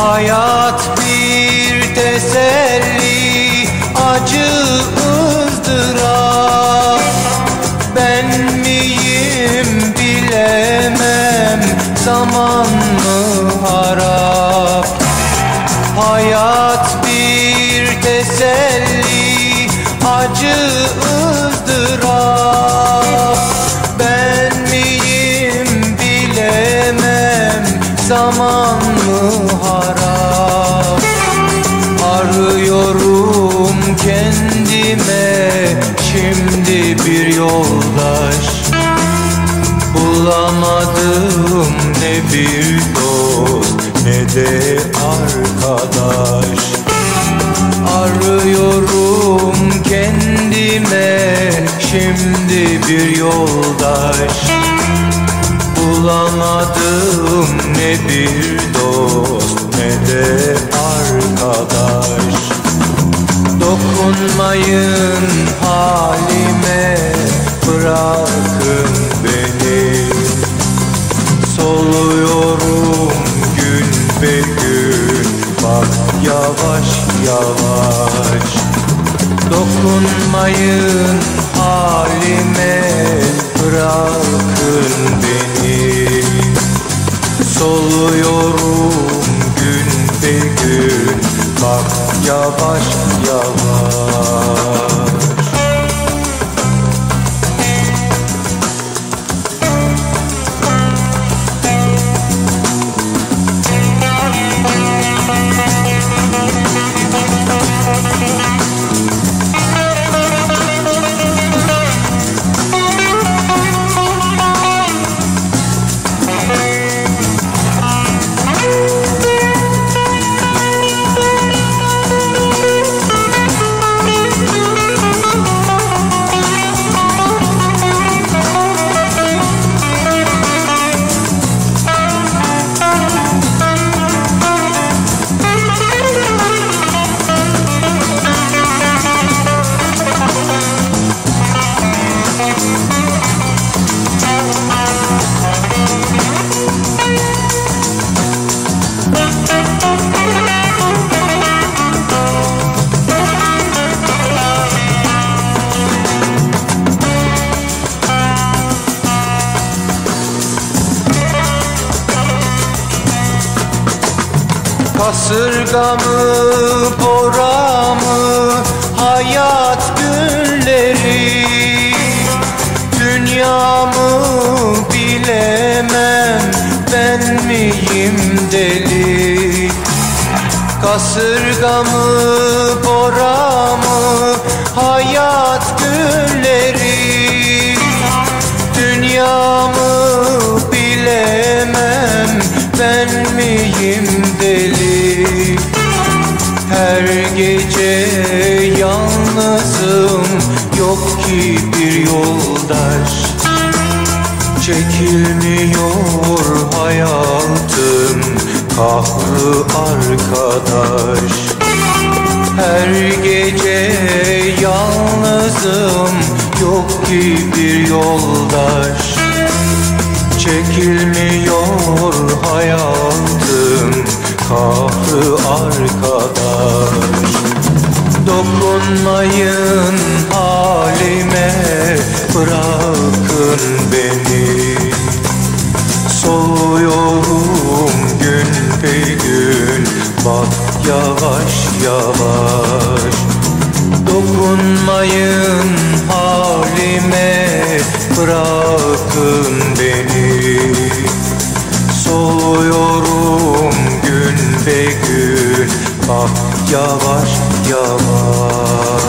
Hayat bir teselli acı ızdırap Ben miyim bilemem zaman mı harap? Hayat bir teselli acı ızdırap Ben miyim bilemem zaman mı de arkadaş. Arıyorum kendime şimdi bir yoldaş. Bulamadım ne bir dost ne de arkadaş. Dokunmayın halime Dokunmayın halime bırakın beni. Soluyorum gün be gün. Bak yavaş yavaş Kasırga mı, bora mı, hayat günleri Dünya mı bilemem, ben miyim deli? Kasırga mı, bora mı, hayat günleri Dünya mı bilemem, ben miyim gece yalnızım yok ki bir yoldaş. Çekilmiyor hayatım kahrı arkadaş. Her gece yalnızım yok ki bir yoldaş. Çekilmiyor hayatım kahrı arkadaş. Dokunmayın halime bırakın beni. Soluyorum gün be gün bak yavaş yavaş. Dokunmayın halime bırakın beni. Soluyorum be gün bak yavaş yavaş